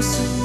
closer.